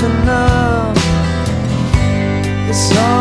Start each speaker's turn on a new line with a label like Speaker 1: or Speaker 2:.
Speaker 1: given up. It's all.